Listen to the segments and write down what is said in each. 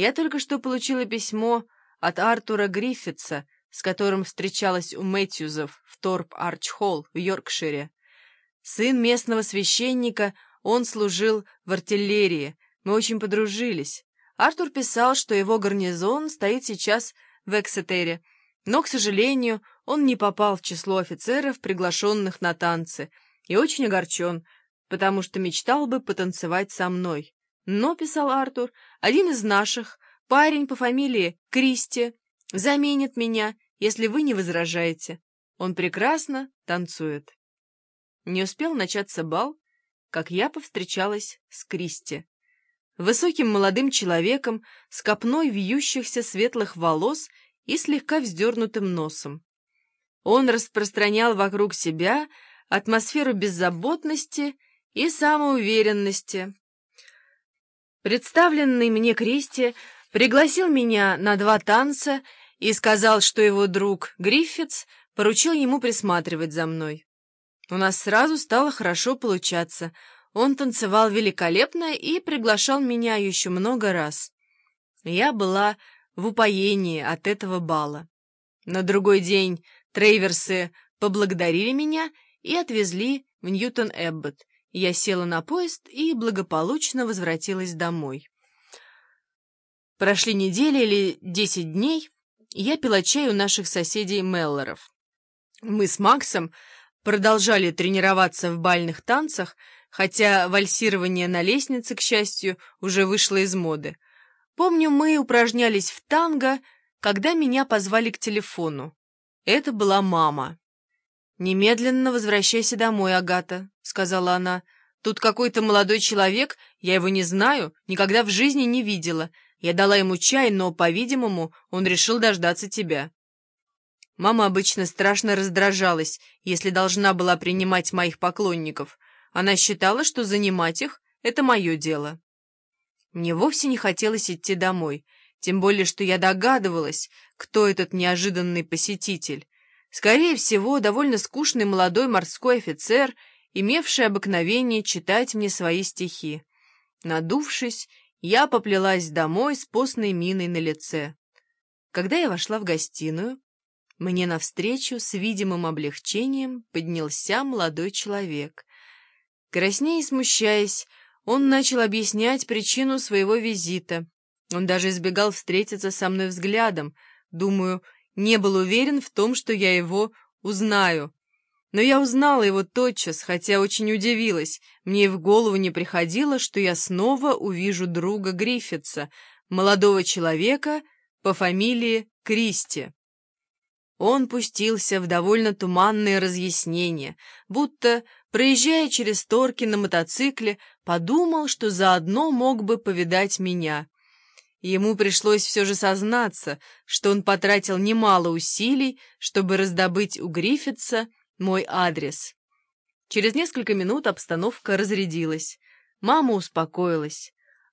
Я только что получила письмо от Артура Гриффитса, с которым встречалась у Мэтьюзов в Торп-Арч-Холл в Йоркшире. Сын местного священника, он служил в артиллерии, мы очень подружились. Артур писал, что его гарнизон стоит сейчас в Эксетере, но, к сожалению, он не попал в число офицеров, приглашенных на танцы, и очень огорчен, потому что мечтал бы потанцевать со мной. Но, писал Артур, один из наших, парень по фамилии Кристи, заменит меня, если вы не возражаете. Он прекрасно танцует. Не успел начаться бал, как я повстречалась с Кристи. Высоким молодым человеком с копной вьющихся светлых волос и слегка вздернутым носом. Он распространял вокруг себя атмосферу беззаботности и самоуверенности. Представленный мне Кристи пригласил меня на два танца и сказал, что его друг Гриффитс поручил ему присматривать за мной. У нас сразу стало хорошо получаться. Он танцевал великолепно и приглашал меня еще много раз. Я была в упоении от этого бала. На другой день Трейверсы поблагодарили меня и отвезли в Ньютон-Эббот. Я села на поезд и благополучно возвратилась домой. Прошли недели или десять дней, я пила чай у наших соседей Меллоров. Мы с Максом продолжали тренироваться в бальных танцах, хотя вальсирование на лестнице, к счастью, уже вышло из моды. Помню, мы упражнялись в танго, когда меня позвали к телефону. Это была мама. «Немедленно возвращайся домой, Агата», — сказала она. «Тут какой-то молодой человек, я его не знаю, никогда в жизни не видела. Я дала ему чай, но, по-видимому, он решил дождаться тебя». Мама обычно страшно раздражалась, если должна была принимать моих поклонников. Она считала, что занимать их — это мое дело. Мне вовсе не хотелось идти домой, тем более, что я догадывалась, кто этот неожиданный посетитель. Скорее всего, довольно скучный молодой морской офицер, имевший обыкновение читать мне свои стихи. Надувшись, я поплелась домой с постной миной на лице. Когда я вошла в гостиную, мне навстречу с видимым облегчением поднялся молодой человек. Краснея и смущаясь, он начал объяснять причину своего визита. Он даже избегал встретиться со мной взглядом. Думаю, не был уверен в том, что я его узнаю. Но я узнала его тотчас, хотя очень удивилась. Мне в голову не приходило, что я снова увижу друга Гриффитса, молодого человека по фамилии Кристи. Он пустился в довольно туманные разъяснения, будто, проезжая через торки на мотоцикле, подумал, что заодно мог бы повидать меня. Ему пришлось все же сознаться, что он потратил немало усилий, чтобы раздобыть у Гриффитса мой адрес. Через несколько минут обстановка разрядилась. Мама успокоилась.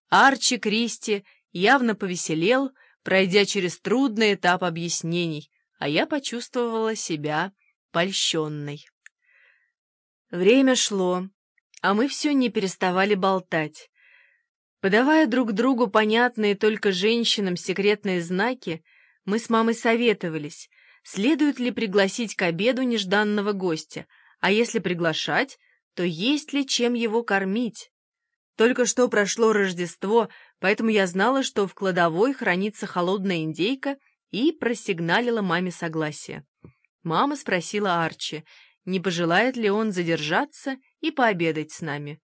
Арчи Кристи явно повеселел, пройдя через трудный этап объяснений, а я почувствовала себя польщенной. Время шло, а мы все не переставали болтать. Подавая друг другу понятные только женщинам секретные знаки, мы с мамой советовались, следует ли пригласить к обеду нежданного гостя, а если приглашать, то есть ли чем его кормить. Только что прошло Рождество, поэтому я знала, что в кладовой хранится холодная индейка и просигналила маме согласие. Мама спросила Арчи, не пожелает ли он задержаться и пообедать с нами.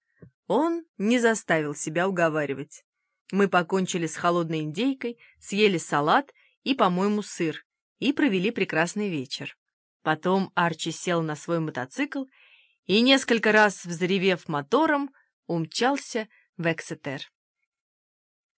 Он не заставил себя уговаривать. Мы покончили с холодной индейкой, съели салат и, по-моему, сыр, и провели прекрасный вечер. Потом Арчи сел на свой мотоцикл и, несколько раз взревев мотором, умчался в Эксетер.